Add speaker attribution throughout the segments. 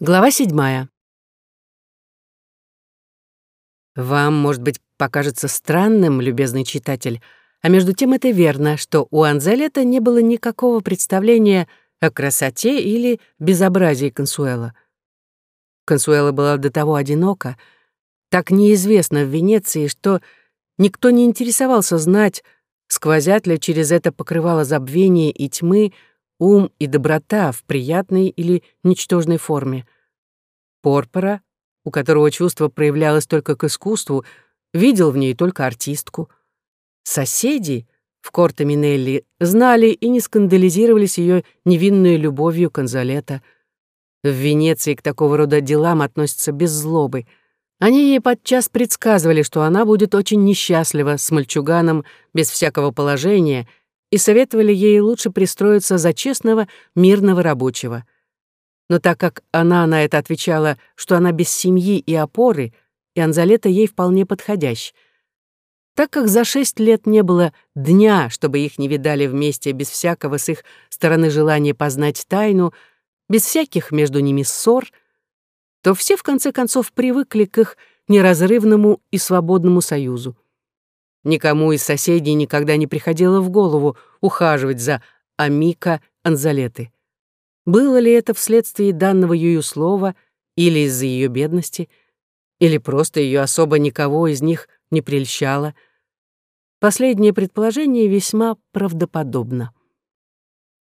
Speaker 1: Глава седьмая. Вам, может быть, покажется странным, любезный читатель, а между тем это верно, что у Анзелета не было никакого представления о красоте или безобразии Консуэла. Консуэла была до того одинока, так неизвестно в Венеции, что никто не интересовался знать, сквозят ли через это покрывало забвения и тьмы ум и доброта в приятной или ничтожной форме. Порпора, у которого чувство проявлялось только к искусству, видел в ней только артистку. Соседи в Корте Минелли знали и не скандализировались ее невинной любовью Конзалета. В Венеции к такого рода делам относятся без злобы. Они ей подчас предсказывали, что она будет очень несчастлива с мальчуганом без всякого положения и советовали ей лучше пристроиться за честного, мирного рабочего. Но так как она на это отвечала, что она без семьи и опоры, и Анзалета ей вполне подходящ. Так как за шесть лет не было дня, чтобы их не видали вместе без всякого с их стороны желания познать тайну, без всяких между ними ссор, то все в конце концов привыкли к их неразрывному и свободному союзу. Никому из соседей никогда не приходило в голову ухаживать за Амика Анзалеты. Было ли это вследствие данного ею слова или из-за ее бедности, или просто ее особо никого из них не прельщало? Последнее предположение весьма правдоподобно.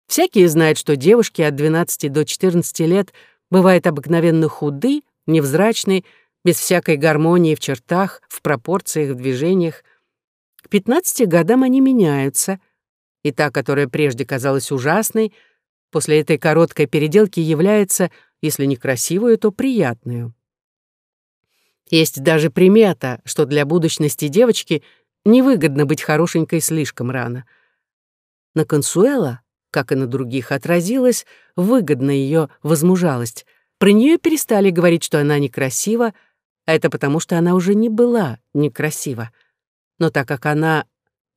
Speaker 1: Всякие знают, что девушки от 12 до 14 лет бывают обыкновенно худы, невзрачны, без всякой гармонии в чертах, в пропорциях, в движениях. 15 годам они меняются, и та, которая прежде казалась ужасной, после этой короткой переделки является, если не красивую, то приятную. Есть даже примета, что для будущности девочки невыгодно быть хорошенькой слишком рано. На Консуэла, как и на других, отразилась выгодна ее возмужалость. Про нее перестали говорить, что она некрасива, а это потому, что она уже не была некрасива но так как она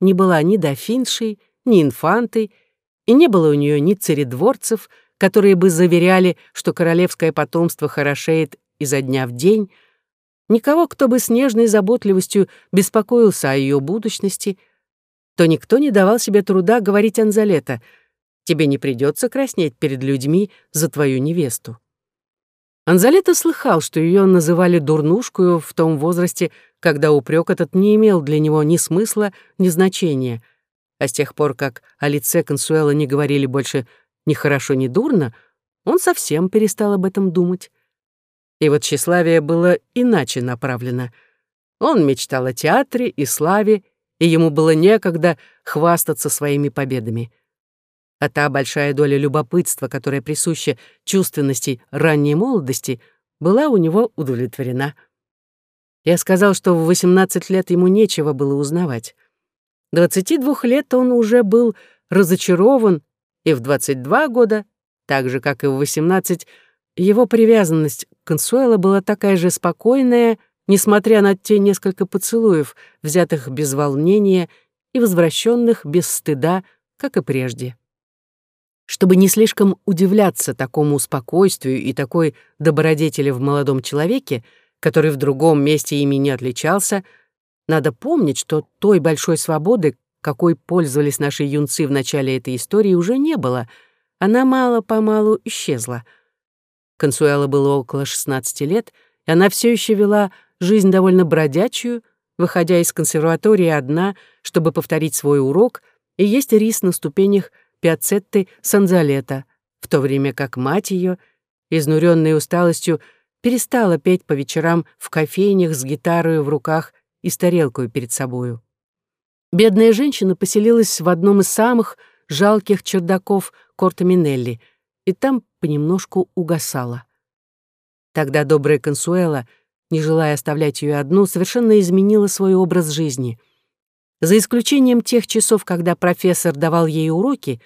Speaker 1: не была ни дофиншей, ни инфантой, и не было у нее ни царедворцев, которые бы заверяли, что королевское потомство хорошеет изо дня в день, никого, кто бы с нежной заботливостью беспокоился о ее будущности, то никто не давал себе труда говорить Анзалета, «Тебе не придется краснеть перед людьми за твою невесту». Анзалета слыхал, что ее называли дурнушкою в том возрасте, когда упрек этот не имел для него ни смысла, ни значения. А с тех пор, как о лице Консуэла не говорили больше ни хорошо, ни дурно, он совсем перестал об этом думать. И вот тщеславие было иначе направлено. Он мечтал о театре и славе, и ему было некогда хвастаться своими победами. А та большая доля любопытства, которая присуща чувственности ранней молодости, была у него удовлетворена. Я сказал, что в 18 лет ему нечего было узнавать. 22 лет он уже был разочарован, и в 22 года, так же, как и в 18, его привязанность к Консуэло была такая же спокойная, несмотря на те несколько поцелуев, взятых без волнения и возвращенных без стыда, как и прежде. Чтобы не слишком удивляться такому спокойствию и такой добродетели в молодом человеке, который в другом месте ими не отличался, надо помнить, что той большой свободы, какой пользовались наши юнцы в начале этой истории, уже не было. Она мало-помалу исчезла. Консуэла было около 16 лет, и она все еще вела жизнь довольно бродячую, выходя из консерватории одна, чтобы повторить свой урок и есть рис на ступенях Пиацетты Санзалета, в то время как мать ее, изнуренная усталостью, перестала петь по вечерам в кофейнях с гитарой в руках и с тарелкой перед собою. Бедная женщина поселилась в одном из самых жалких чердаков Корта Минелли, и там понемножку угасала. Тогда добрая Консуэла, не желая оставлять ее одну, совершенно изменила свой образ жизни. За исключением тех часов, когда профессор давал ей уроки,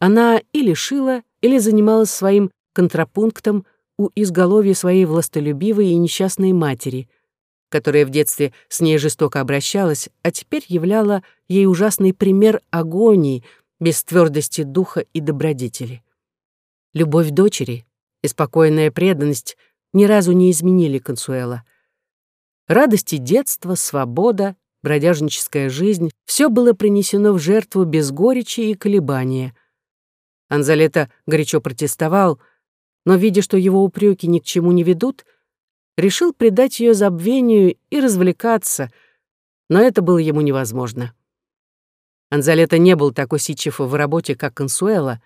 Speaker 1: она или шила, или занималась своим контрапунктом у изголовья своей властолюбивой и несчастной матери, которая в детстве с ней жестоко обращалась, а теперь являла ей ужасный пример агонии, без твердости духа и добродетели. Любовь дочери, и спокойная преданность ни разу не изменили Консуэла. Радости детства, свобода, бродяжническая жизнь — все было принесено в жертву без горечи и колебания. Анзалета горячо протестовал, но, видя, что его упреки ни к чему не ведут, решил предать ее забвению и развлекаться, но это было ему невозможно. Анзалета не был так усидчив в работе, как Консуэла.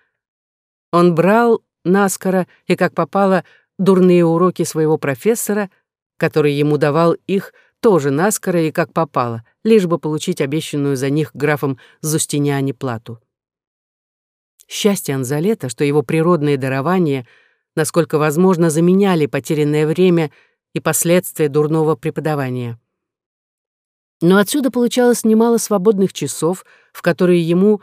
Speaker 1: Он брал наскоро и, как попало, дурные уроки своего профессора, который ему давал их тоже наскоро и как попало, лишь бы получить обещанную за них графом Зустиняне плату. Счастье Анзалета, что его природные дарования, насколько возможно, заменяли потерянное время и последствия дурного преподавания. Но отсюда получалось немало свободных часов, в которые ему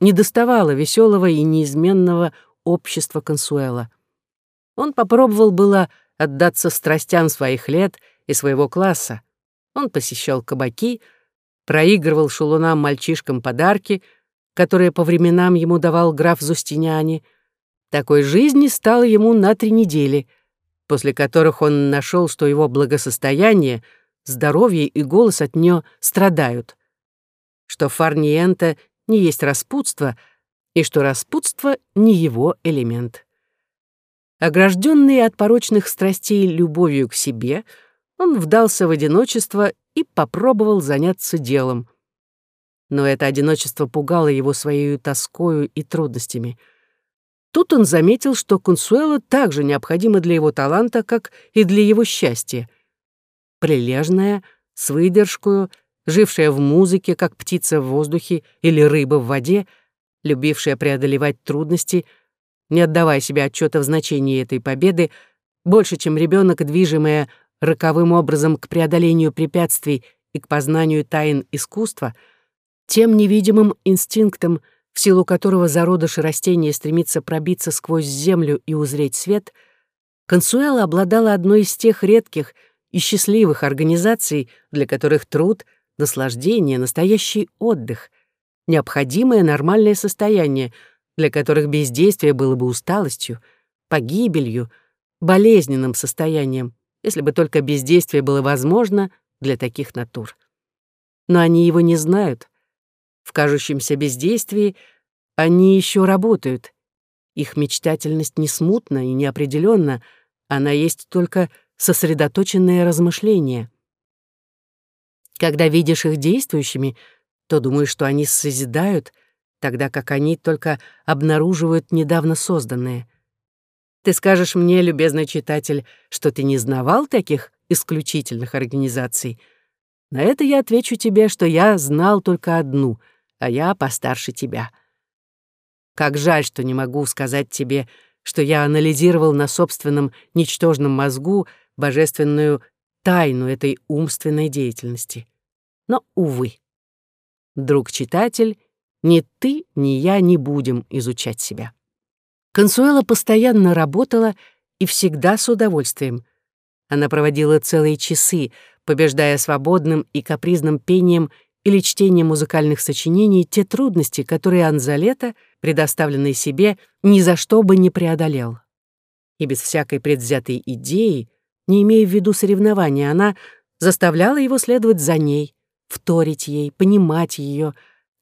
Speaker 1: недоставало веселого и неизменного общества Консуэла. Он попробовал было отдаться страстям своих лет и своего класса. Он посещал кабаки, проигрывал шулунам мальчишкам подарки, которые по временам ему давал граф Зустиняни. Такой жизни стало ему на три недели, после которых он нашел, что его благосостояние, здоровье и голос от нее страдают, что фарниента не есть распутство — и что распутство не его элемент. Огражденный от порочных страстей любовью к себе, он вдался в одиночество и попробовал заняться делом. Но это одиночество пугало его своей тоскою и трудностями. Тут он заметил, что Консуэла так же необходима для его таланта, как и для его счастья. Прилежная, с выдержкою, жившая в музыке, как птица в воздухе или рыба в воде — любившая преодолевать трудности, не отдавая себе отчета в значении этой победы, больше, чем ребенок, движимая роковым образом к преодолению препятствий и к познанию тайн искусства, тем невидимым инстинктом, в силу которого зародыш растения стремится пробиться сквозь землю и узреть свет, Консуэла обладала одной из тех редких и счастливых организаций, для которых труд, наслаждение, настоящий отдых — необходимое нормальное состояние, для которых бездействие было бы усталостью, погибелью, болезненным состоянием, если бы только бездействие было возможно для таких натур. Но они его не знают. В кажущемся бездействии они еще работают. Их мечтательность не смутна и неопределенна, она есть только сосредоточенное размышление. Когда видишь их действующими — то думаешь, что они созидают, тогда как они только обнаруживают недавно созданное. Ты скажешь мне, любезный читатель, что ты не знавал таких исключительных организаций. На это я отвечу тебе, что я знал только одну, а я постарше тебя. Как жаль, что не могу сказать тебе, что я анализировал на собственном ничтожном мозгу божественную тайну этой умственной деятельности. Но, увы. Друг-читатель, ни ты, ни я не будем изучать себя. Консуэла постоянно работала и всегда с удовольствием. Она проводила целые часы, побеждая свободным и капризным пением или чтением музыкальных сочинений те трудности, которые Анзалета, предоставленный себе, ни за что бы не преодолел. И без всякой предвзятой идеи, не имея в виду соревнования, она заставляла его следовать за ней, вторить ей, понимать ее,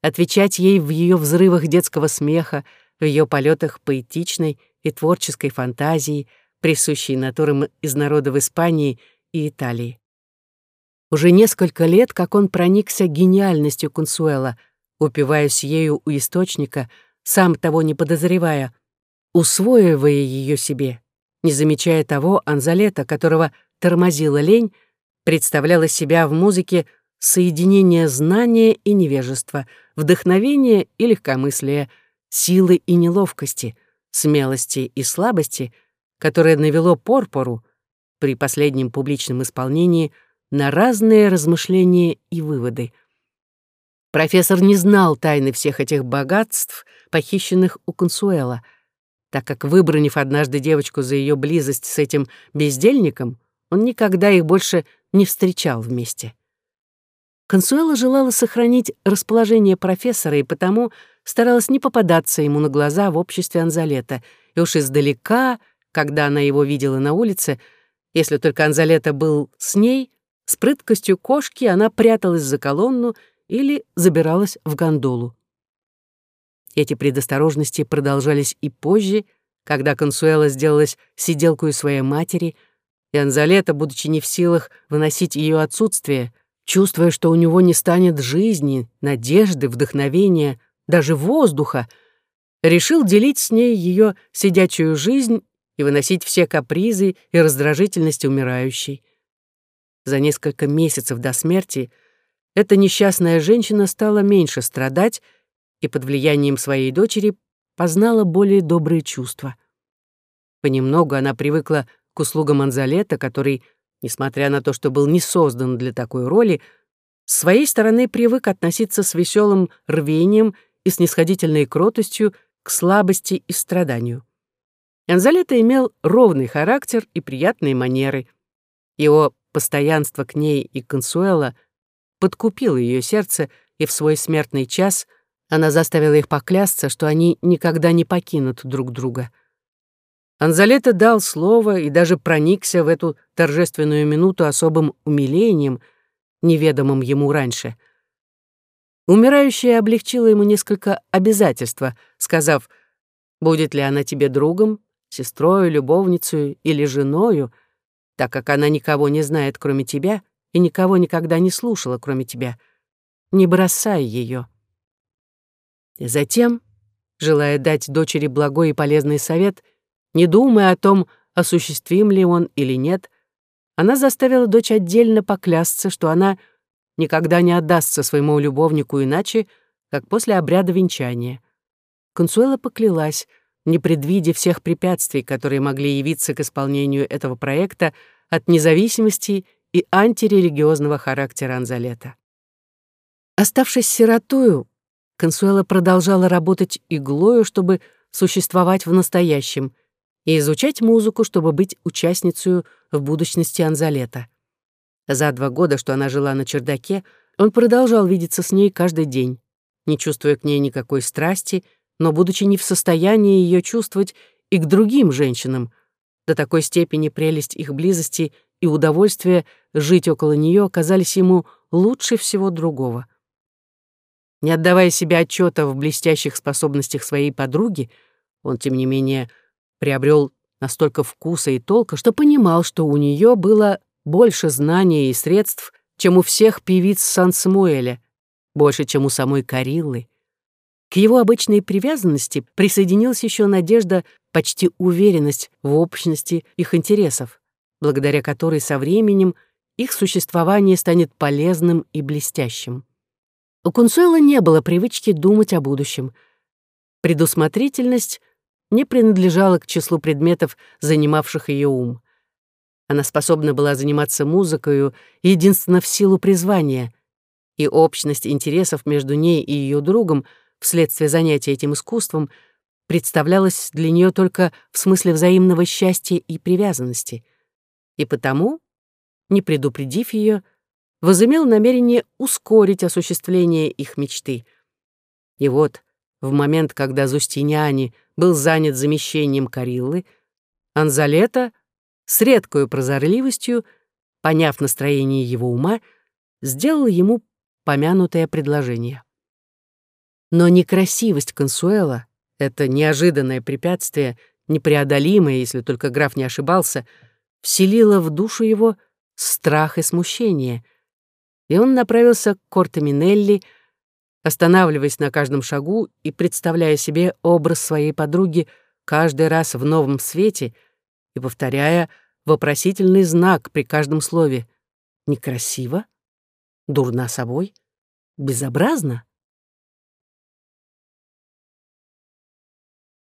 Speaker 1: отвечать ей в ее взрывах детского смеха, в ее полетах поэтичной и творческой фантазии, присущей натурам из народов Испании и Италии. Уже несколько лет, как он проникся гениальностью Консуэла, упиваясь ею у источника, сам того не подозревая, усвоивая ее себе, не замечая того Анзалета, которого тормозила лень, представляла себя в музыке соединение знания и невежества, вдохновения и легкомыслия, силы и неловкости, смелости и слабости, которое навело Порпору при последнем публичном исполнении на разные размышления и выводы. Профессор не знал тайны всех этих богатств, похищенных у Консуэла, так как, выбранив однажды девочку за ее близость с этим бездельником, он никогда их больше не встречал вместе. Консуэла желала сохранить расположение профессора и потому старалась не попадаться ему на глаза в обществе Анзалета, и уж издалека, когда она его видела на улице, если только Анзалета был с ней, с прыткостью кошки она пряталась за колонну или забиралась в гондолу. Эти предосторожности продолжались и позже, когда Консуэла сделалась сиделкой своей матери, и Анзалета, будучи не в силах выносить ее отсутствие, чувствуя, что у него не станет жизни, надежды, вдохновения, даже воздуха, решил делить с ней ее сидячую жизнь и выносить все капризы и раздражительности умирающей. За несколько месяцев до смерти эта несчастная женщина стала меньше страдать и под влиянием своей дочери познала более добрые чувства. Понемногу она привыкла к услугам Анзалета, который, несмотря на то, что был не создан для такой роли, с своей стороны привык относиться с веселым рвением и снисходительной кротостью к слабости и страданию. Анзалета имел ровный характер и приятные манеры. Его постоянство к ней и Консуэла подкупило ее сердце, и в свой смертный час — она заставила их поклясться, что они никогда не покинут друг друга. Анзалета дал слово и даже проникся в эту торжественную минуту особым умилением, неведомым ему раньше. Умирающая облегчила ему несколько обязательства, сказав, будет ли она тебе другом, сестрою, любовницей или женою, так как она никого не знает, кроме тебя, и никого никогда не слушала, кроме тебя. Не бросай ее. И затем, желая дать дочери благой и полезный совет, не думая о том, осуществим ли он или нет, она заставила дочь отдельно поклясться, что она никогда не отдастся своему любовнику иначе, как после обряда венчания. Консуэла поклялась, не предвидя всех препятствий, которые могли явиться к исполнению этого проекта от независимости и антирелигиозного характера Анзалета. Оставшись сиротою, Консуэла продолжала работать иглою, чтобы существовать в настоящем, и изучать музыку, чтобы быть участницей в будущности Анзалета. За два года, что она жила на чердаке, он продолжал видеться с ней каждый день, не чувствуя к ней никакой страсти, но будучи не в состоянии ее чувствовать и к другим женщинам. До такой степени прелесть их близости и удовольствие жить около нее оказались ему лучше всего другого — не отдавая себе отчета в блестящих способностях своей подруги, он, тем не менее, приобрел настолько вкуса и толка, что понимал, что у нее было больше знаний и средств, чем у всех певиц Сан-Самуэля, больше, чем у самой Кариллы. К его обычной привязанности присоединилась еще надежда, почти уверенность в общности их интересов, благодаря которой со временем их существование станет полезным и блестящим. У Кунсуэла не было привычки думать о будущем. Предусмотрительность не принадлежала к числу предметов, занимавших ее ум. Она способна была заниматься музыкой единственно в силу призвания, и общность интересов между ней и ее другом вследствие занятия этим искусством представлялась для нее только в смысле взаимного счастья и привязанности. И потому, не предупредив ее, возымел намерение ускорить осуществление их мечты. И вот, в момент, когда Зустиняни был занят замещением Кариллы, Анзалета с редкой прозорливостью, поняв настроение его ума, сделал ему помянутое предложение. Но некрасивость Консуэла, это неожиданное препятствие, непреодолимое, если только граф не ошибался, вселило в душу его страх и смущение — и он направился к Корте Минелли, останавливаясь на каждом шагу и представляя себе образ своей подруги каждый раз в новом свете и повторяя вопросительный знак при каждом слове. «некрасиво», «дурна собой», «безобразно».